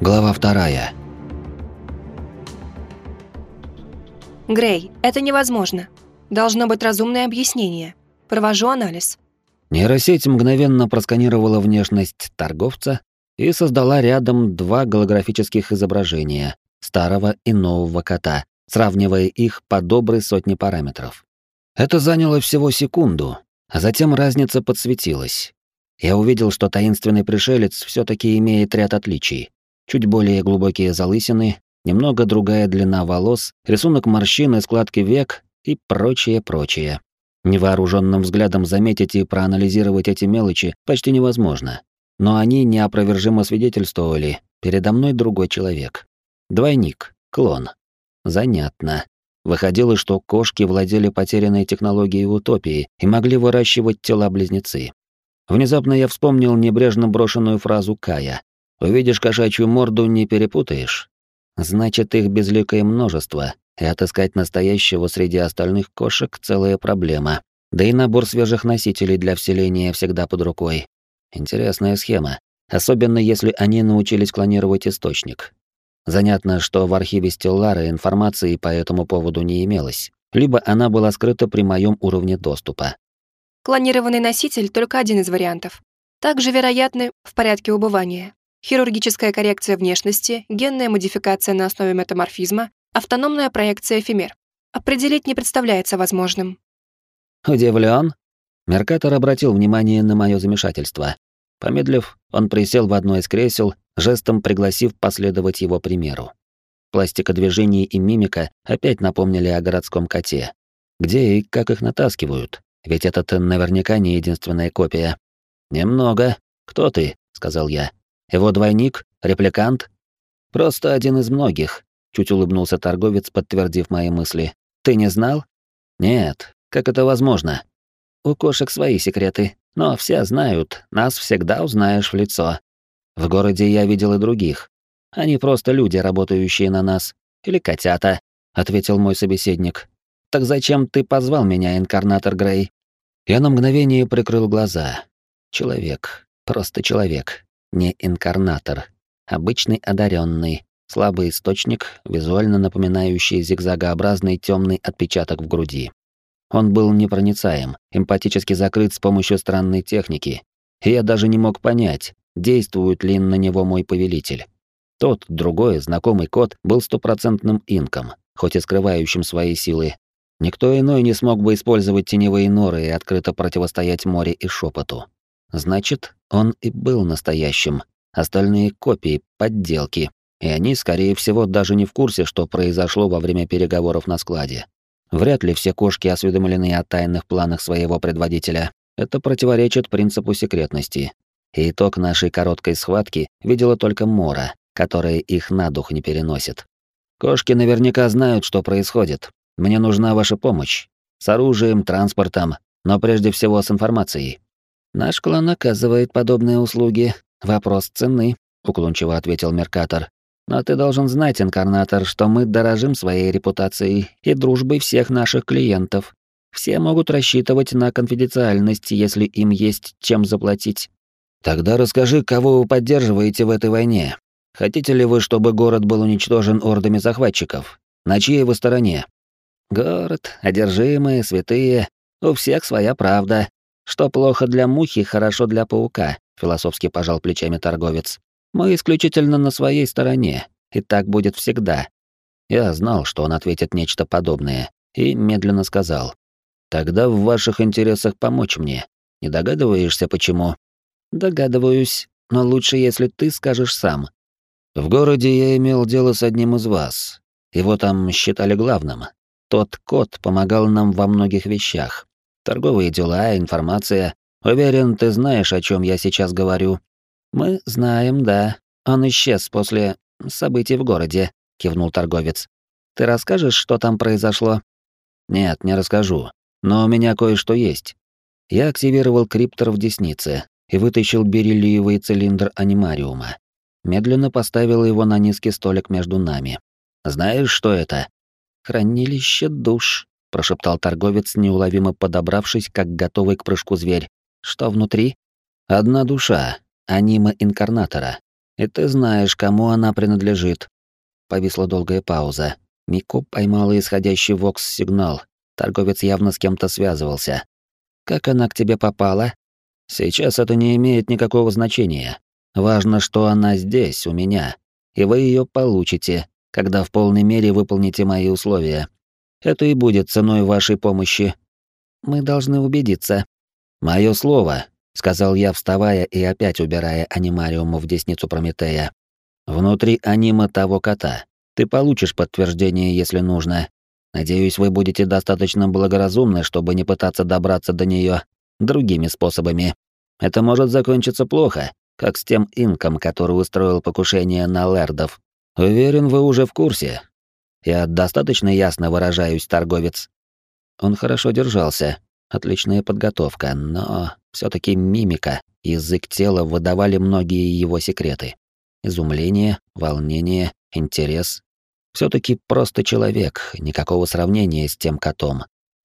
Глава вторая. Грей, это невозможно. Должно быть разумное объяснение. Провожу анализ. Нейросеть мгновенно просканировала внешность торговца и создала рядом два голографических изображения старого и нового кота, сравнивая их по доброй сотне параметров. Это заняло всего секунду, а затем разница подсветилась. Я увидел, что таинственный пришелец все таки имеет ряд отличий. Чуть более глубокие залысины, немного другая длина волос, рисунок морщин и складки век и прочее-прочее. Невооруженным взглядом заметить и проанализировать эти мелочи почти невозможно. Но они неопровержимо свидетельствовали, передо мной другой человек. Двойник, клон. Занятно. Выходило, что кошки владели потерянной технологией утопии и могли выращивать тела-близнецы. Внезапно я вспомнил небрежно брошенную фразу Кая. «Увидишь кошачью морду, не перепутаешь». Значит, их безликое множество, и отыскать настоящего среди остальных кошек — целая проблема. Да и набор свежих носителей для вселения всегда под рукой. Интересная схема, особенно если они научились клонировать источник. Занятно, что в архиве Стеллара информации по этому поводу не имелось, либо она была скрыта при моем уровне доступа. Клонированный носитель — только один из вариантов. Также вероятны в порядке убывания. Хирургическая коррекция внешности, генная модификация на основе метаморфизма, автономная проекция эфемер. Определить не представляется возможным. Удивлен? Меркатор обратил внимание на мое замешательство. Помедлив, он присел в одно из кресел, жестом пригласив последовать его примеру. Пластика движений и мимика опять напомнили о городском коте. Где и как их натаскивают? Ведь этот наверняка не единственная копия. Немного. Кто ты? сказал я. Его двойник, репликант? Просто один из многих, чуть улыбнулся торговец, подтвердив мои мысли. Ты не знал? Нет. Как это возможно? У кошек свои секреты, но все знают, нас всегда узнаешь в лицо. В городе я видел и других. Они просто люди, работающие на нас. Или котята, ответил мой собеседник. Так зачем ты позвал меня, инкарнатор Грей? Я на мгновение прикрыл глаза. Человек, просто человек, не инкарнатор, обычный одаренный, слабый источник, визуально напоминающий зигзагообразный темный отпечаток в груди. Он был непроницаем, эмпатически закрыт с помощью странной техники, и я даже не мог понять, действует ли на него мой повелитель. Тот, другой, знакомый кот был стопроцентным инком, хоть и скрывающим свои силы. Никто иной не смог бы использовать теневые норы и открыто противостоять море и шепоту. Значит, он и был настоящим. Остальные копии, подделки. И они, скорее всего, даже не в курсе, что произошло во время переговоров на складе. Вряд ли все кошки осведомлены о тайных планах своего предводителя. Это противоречит принципу секретности. И итог нашей короткой схватки видела только Мора, которая их на дух не переносит. Кошки наверняка знают, что происходит. Мне нужна ваша помощь. С оружием, транспортом, но прежде всего с информацией. Наш клан оказывает подобные услуги. Вопрос цены, уклончиво ответил Меркатор. Но ты должен знать, инкарнатор, что мы дорожим своей репутацией и дружбой всех наших клиентов. Все могут рассчитывать на конфиденциальность, если им есть чем заплатить. Тогда расскажи, кого вы поддерживаете в этой войне. Хотите ли вы, чтобы город был уничтожен ордами захватчиков? На чьей вы стороне? Город, одержимые, святые, у всех своя правда. Что плохо для мухи, хорошо для паука, философски пожал плечами торговец. Мы исключительно на своей стороне, и так будет всегда. Я знал, что он ответит нечто подобное, и медленно сказал: "Тогда в ваших интересах помочь мне. Не догадываешься почему?" "Догадываюсь, но лучше, если ты скажешь сам." В городе я имел дело с одним из вас. Его там считали главным. Тот кот помогал нам во многих вещах. Торговые дела, информация. Уверен, ты знаешь, о чем я сейчас говорю. Мы знаем, да. Он исчез после событий в городе, кивнул торговец. Ты расскажешь, что там произошло? Нет, не расскажу. Но у меня кое-что есть. Я активировал криптор в деснице и вытащил бериллиевый цилиндр анимариума. Медленно поставил его на низкий столик между нами. Знаешь, что это? «Хранилище душ», — прошептал торговец, неуловимо подобравшись, как готовый к прыжку зверь. «Что внутри?» «Одна душа, анима инкарнатора. и ты знаешь, кому она принадлежит». Повисла долгая пауза. Мико поймала исходящий вокс-сигнал. Торговец явно с кем-то связывался. «Как она к тебе попала?» «Сейчас это не имеет никакого значения. Важно, что она здесь, у меня, и вы ее получите, когда в полной мере выполните мои условия. Это и будет ценой вашей помощи. Мы должны убедиться. Мое слово, сказал я, вставая и опять убирая анимариум в десницу Прометея. Внутри анима того кота. Ты получишь подтверждение, если нужно. Надеюсь, вы будете достаточно благоразумны, чтобы не пытаться добраться до нее другими способами. Это может закончиться плохо, как с тем инком, который устроил покушение на лэрдов. Уверен, вы уже в курсе. Я достаточно ясно выражаюсь, торговец. Он хорошо держался, отличная подготовка, но все таки мимика, язык тела выдавали многие его секреты. Изумление, волнение, интерес. все таки просто человек, никакого сравнения с тем котом.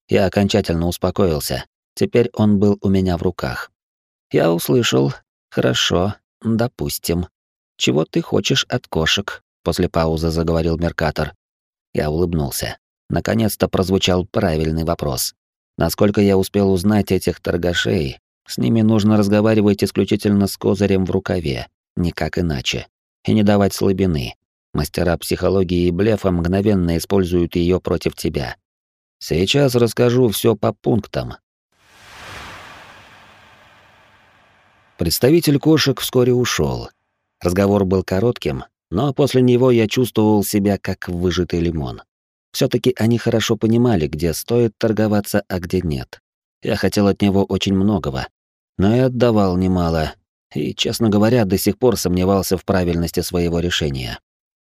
Я окончательно успокоился. Теперь он был у меня в руках. Я услышал. Хорошо, допустим. Чего ты хочешь от кошек? После паузы заговорил Меркатор. Я улыбнулся. Наконец-то прозвучал правильный вопрос. Насколько я успел узнать этих торгашей, с ними нужно разговаривать исключительно с козырем в рукаве, никак иначе. И не давать слабины. Мастера психологии и блефа мгновенно используют ее против тебя. Сейчас расскажу все по пунктам. Представитель кошек вскоре ушел. Разговор был коротким, но после него я чувствовал себя как выжатый лимон. все таки они хорошо понимали, где стоит торговаться, а где нет. Я хотел от него очень многого, но и отдавал немало, и, честно говоря, до сих пор сомневался в правильности своего решения.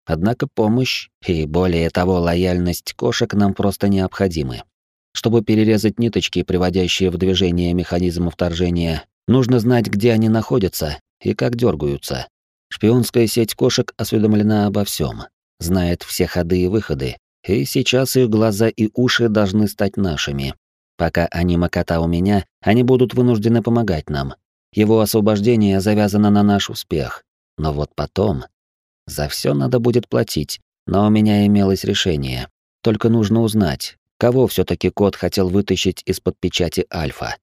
Однако помощь и, более того, лояльность кошек нам просто необходимы. Чтобы перерезать ниточки, приводящие в движение механизм вторжения, нужно знать, где они находятся и как дергаются. Шпионская сеть кошек осведомлена обо всем, знает все ходы и выходы, и сейчас их глаза и уши должны стать нашими. Пока они макота у меня, они будут вынуждены помогать нам. Его освобождение завязано на наш успех. Но вот потом... За все надо будет платить, но у меня имелось решение. Только нужно узнать, кого все таки кот хотел вытащить из-под печати Альфа.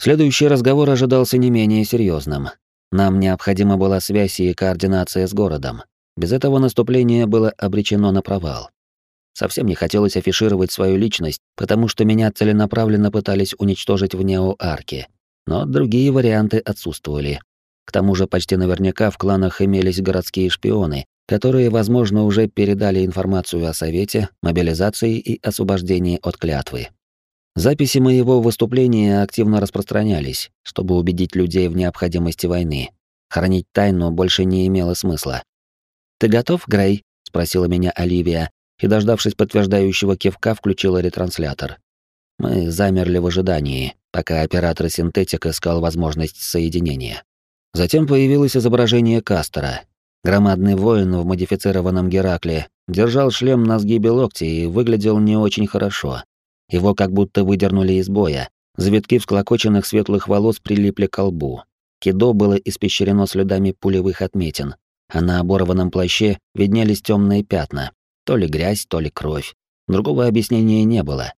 Следующий разговор ожидался не менее серьезным. Нам необходима была связь и координация с городом. Без этого наступление было обречено на провал. Совсем не хотелось афишировать свою личность, потому что меня целенаправленно пытались уничтожить в Нео-Арке. Но другие варианты отсутствовали. К тому же почти наверняка в кланах имелись городские шпионы, которые, возможно, уже передали информацию о Совете, мобилизации и освобождении от клятвы. Записи моего выступления активно распространялись, чтобы убедить людей в необходимости войны. Хранить тайну больше не имело смысла. «Ты готов, Грей?» — спросила меня Оливия, и, дождавшись подтверждающего кивка, включила ретранслятор. Мы замерли в ожидании, пока оператор синтетик искал возможность соединения. Затем появилось изображение Кастера. Громадный воин в модифицированном Геракле держал шлем на сгибе локтя и выглядел не очень хорошо. Его как будто выдернули из боя. Завитки всклокоченных светлых волос прилипли к лбу. Кидо было испещрено следами пулевых отметин, а на оборванном плаще виднелись темные пятна. То ли грязь, то ли кровь. Другого объяснения не было.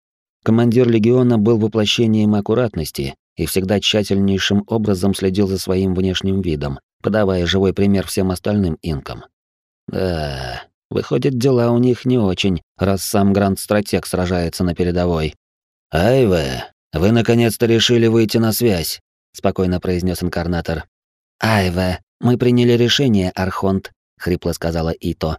Командир легиона был воплощением аккуратности и всегда тщательнейшим образом следил за своим внешним видом, подавая живой пример всем остальным инкам. Да, Выходит, дела у них не очень, раз сам Гранд-стратег сражается на передовой. «Айве, вы наконец-то решили выйти на связь», — спокойно произнес инкарнатор. «Айве, мы приняли решение, Архонт», — хрипло сказала Ито.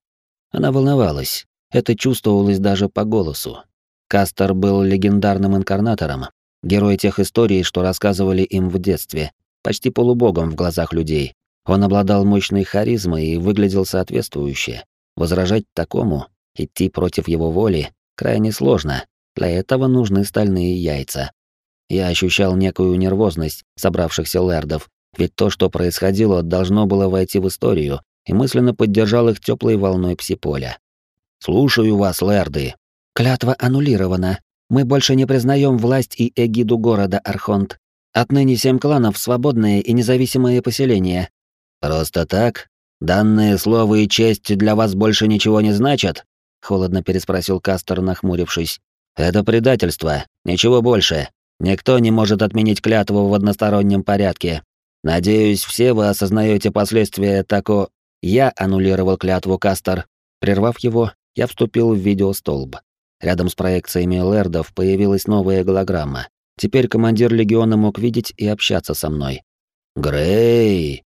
Она волновалась. Это чувствовалось даже по голосу. Кастер был легендарным инкарнатором, герой тех историй, что рассказывали им в детстве, почти полубогом в глазах людей. Он обладал мощной харизмой и выглядел соответствующе. Возражать такому, идти против его воли, крайне сложно. Для этого нужны стальные яйца. Я ощущал некую нервозность собравшихся лэрдов, ведь то, что происходило, должно было войти в историю, и мысленно поддержал их теплой волной псиполя. «Слушаю вас, лэрды». «Клятва аннулирована. Мы больше не признаем власть и эгиду города Архонт. Отныне семь кланов — свободные и независимые поселения». «Просто так? Данные слово и честь для вас больше ничего не значат? Холодно переспросил Кастер, нахмурившись. Это предательство, ничего больше. Никто не может отменить клятву в одностороннем порядке. Надеюсь, все вы осознаете последствия тако... Я аннулировал клятву Кастер. Прервав его, я вступил в видеостолб. Рядом с проекциями лэрдов появилась новая голограмма. Теперь командир легиона мог видеть и общаться со мной. «Грей!»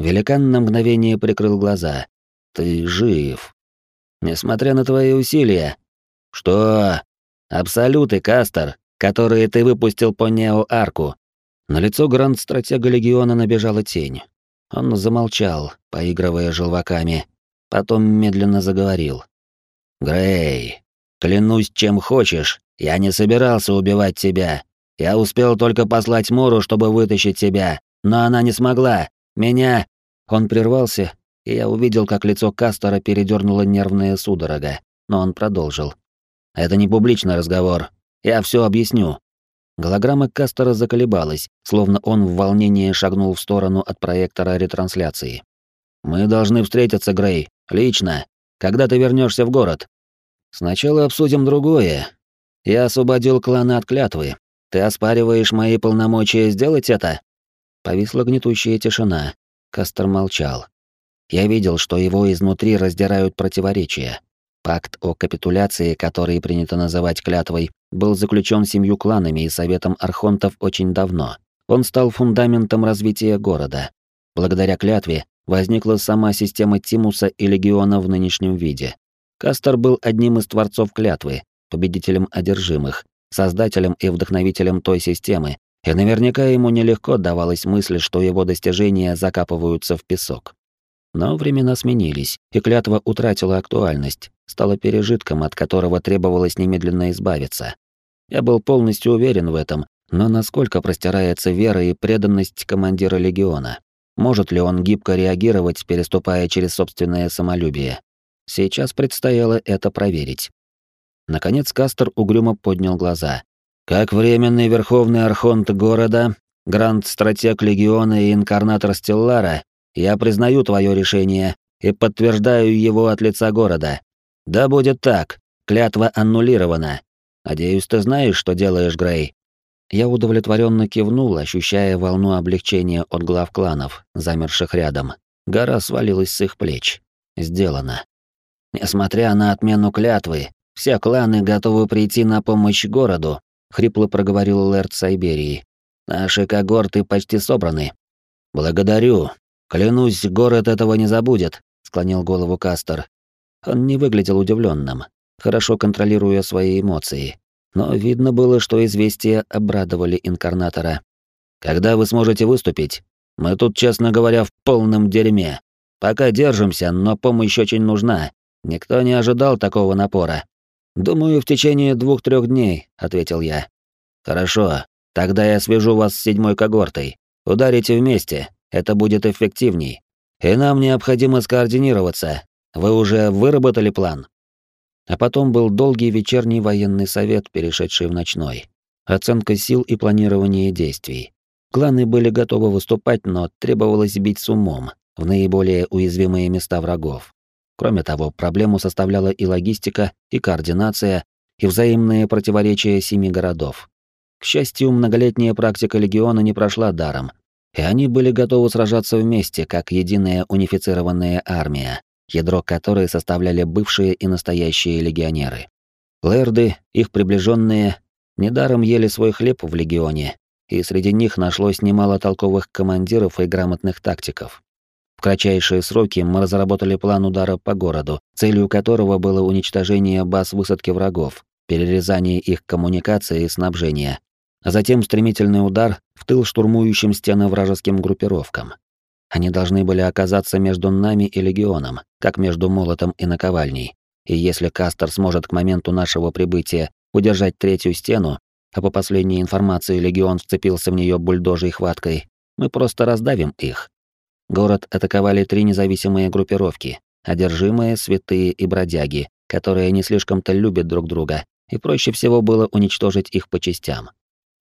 Великан на мгновение прикрыл глаза. «Ты жив. Несмотря на твои усилия». «Что?» «Абсолюты, Кастер которые ты выпустил по Нео-Арку». На лицо гранд-стратега Легиона набежала тень. Он замолчал, поигрывая желваками, потом медленно заговорил. «Грей, клянусь, чем хочешь, я не собирался убивать тебя. Я успел только послать Мору, чтобы вытащить тебя, но она не смогла. Меня...» Он прервался, и я увидел, как лицо Кастера передернуло нервная судорога, но он продолжил. «Это не публичный разговор. Я все объясню». Голограмма Кастера заколебалась, словно он в волнении шагнул в сторону от проектора ретрансляции. «Мы должны встретиться, Грей, лично. Когда ты вернешься в город?» «Сначала обсудим другое. Я освободил кланы от клятвы. Ты оспариваешь мои полномочия сделать это?» Повисла гнетущая тишина. Кастер молчал. Я видел, что его изнутри раздирают противоречия. Пакт о капитуляции, который принято называть клятвой, был заключен семью кланами и советом архонтов очень давно. Он стал фундаментом развития города. Благодаря клятве возникла сама система Тимуса и Легиона в нынешнем виде. Кастер был одним из творцов клятвы, победителем одержимых, создателем и вдохновителем той системы, и наверняка ему нелегко давалась мысль, что его достижения закапываются в песок. Но времена сменились, и клятва утратила актуальность, стала пережитком, от которого требовалось немедленно избавиться. Я был полностью уверен в этом, но насколько простирается вера и преданность командира легиона? Может ли он гибко реагировать, переступая через собственное самолюбие? Сейчас предстояло это проверить. Наконец Кастер угрюмо поднял глаза. Как временный верховный архонт города, гранд-стратег легиона и инкарнатор Стеллара, я признаю твое решение и подтверждаю его от лица города. Да будет так. Клятва аннулирована. Надеюсь, ты знаешь, что делаешь, Грей. Я удовлетворенно кивнул, ощущая волну облегчения от глав кланов, замерших рядом. Гора свалилась с их плеч. Сделано. Несмотря на отмену клятвы, все кланы готовы прийти на помощь городу, хрипло проговорил Лэрд Сайберии. Наши когорты почти собраны. Благодарю, «Клянусь, город этого не забудет», — склонил голову Кастер. Он не выглядел удивленным, хорошо контролируя свои эмоции. Но видно было, что известия обрадовали инкарнатора. «Когда вы сможете выступить? Мы тут, честно говоря, в полном дерьме. Пока держимся, но помощь очень нужна. Никто не ожидал такого напора». «Думаю, в течение двух-трех дней», — ответил я. «Хорошо, тогда я свяжу вас с седьмой когортой. Ударите вместе, это будет эффективней. И нам необходимо скоординироваться. Вы уже выработали план? А потом был долгий вечерний военный совет, перешедший в ночной. Оценка сил и планирование действий. Кланы были готовы выступать, но требовалось бить с умом в наиболее уязвимые места врагов. Кроме того, проблему составляла и логистика, и координация, и взаимные противоречия семи городов. К счастью, многолетняя практика легиона не прошла даром, и они были готовы сражаться вместе, как единая унифицированная армия, ядро которой составляли бывшие и настоящие легионеры. Лэрды, их приближенные, недаром ели свой хлеб в легионе, и среди них нашлось немало толковых командиров и грамотных тактиков. В кратчайшие сроки мы разработали план удара по городу, целью которого было уничтожение баз высадки врагов, перерезание их коммуникации и снабжения, а затем стремительный удар в тыл штурмующим стены вражеским группировкам. Они должны были оказаться между нами и легионом, как между молотом и наковальней. И если Кастер сможет к моменту нашего прибытия удержать третью стену, а по последней информации легион вцепился в нее бульдожей хваткой, мы просто раздавим их. Город атаковали три независимые группировки, одержимые, святые и бродяги, которые не слишком-то любят друг друга, и проще всего было уничтожить их по частям.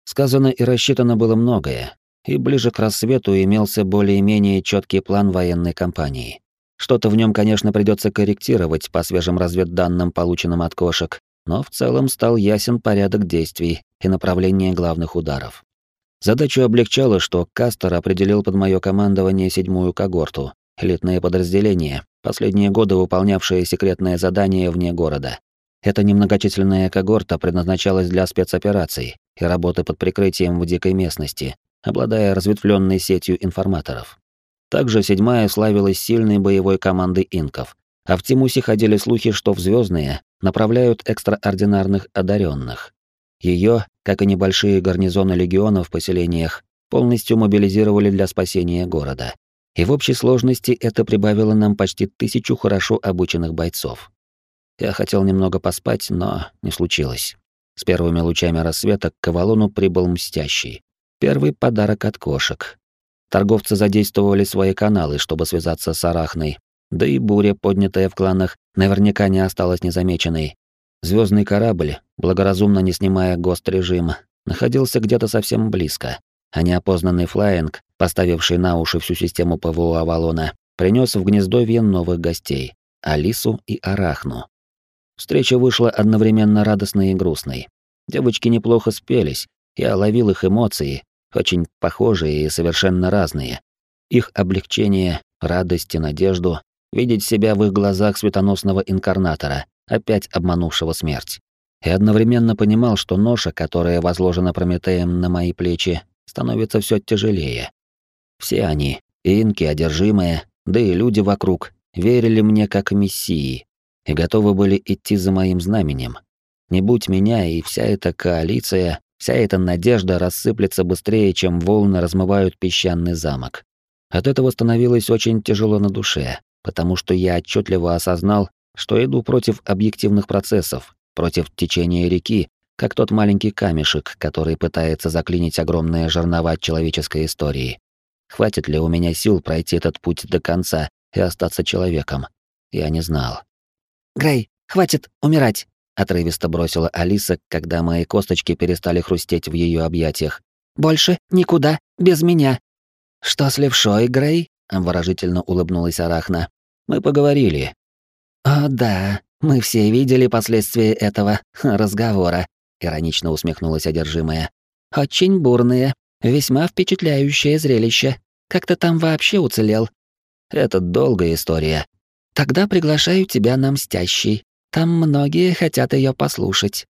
Сказано и рассчитано было многое, и ближе к рассвету имелся более-менее четкий план военной кампании. Что-то в нем, конечно, придется корректировать по свежим разведданным, полученным от кошек, но в целом стал ясен порядок действий и направление главных ударов. Задачу облегчало, что Кастер определил под мое командование седьмую когорту, элитное подразделение, последние годы выполнявшее секретное задание вне города. Эта немногочисленная когорта предназначалась для спецопераций и работы под прикрытием в дикой местности, обладая разветвленной сетью информаторов. Также седьмая славилась сильной боевой командой инков, а в Тимусе ходили слухи, что в звездные направляют экстраординарных одаренных. Ее, как и небольшие гарнизоны легионов в поселениях, полностью мобилизировали для спасения города. И в общей сложности это прибавило нам почти тысячу хорошо обученных бойцов. Я хотел немного поспать, но не случилось. С первыми лучами рассвета к Кавалону прибыл Мстящий. Первый подарок от кошек. Торговцы задействовали свои каналы, чтобы связаться с Арахной, да и буря, поднятая в кланах, наверняка не осталась незамеченной. Звездный корабль, благоразумно не снимая ГОСТ-режим, находился где-то совсем близко, а неопознанный флайинг, поставивший на уши всю систему ПВО Авалона, принес в гнездовье новых гостей — Алису и Арахну. Встреча вышла одновременно радостной и грустной. Девочки неплохо спелись, я ловил их эмоции, очень похожие и совершенно разные. Их облегчение, радость и надежду, видеть себя в их глазах светоносного инкарнатора, опять обманувшего смерть. И одновременно понимал, что ноша, которая возложена Прометеем на мои плечи, становится все тяжелее. Все они, инки, одержимые, да и люди вокруг, верили мне как мессии и готовы были идти за моим знаменем. Не будь меня и вся эта коалиция, вся эта надежда рассыплется быстрее, чем волны размывают песчаный замок. От этого становилось очень тяжело на душе, потому что я отчетливо осознал, что иду против объективных процессов, против течения реки, как тот маленький камешек, который пытается заклинить огромные жернова человеческой истории. Хватит ли у меня сил пройти этот путь до конца и остаться человеком? Я не знал. «Грей, хватит умирать!» — отрывисто бросила Алиса, когда мои косточки перестали хрустеть в ее объятиях. «Больше никуда, без меня!» «Что с левшой, Грей?» — обворожительно улыбнулась Арахна. «Мы поговорили». «О, да, мы все видели последствия этого разговора», — иронично усмехнулась одержимая. «Очень бурные, весьма впечатляющее зрелище. Как ты там вообще уцелел?» «Это долгая история». «Тогда приглашаю тебя на Мстящий. Там многие хотят ее послушать».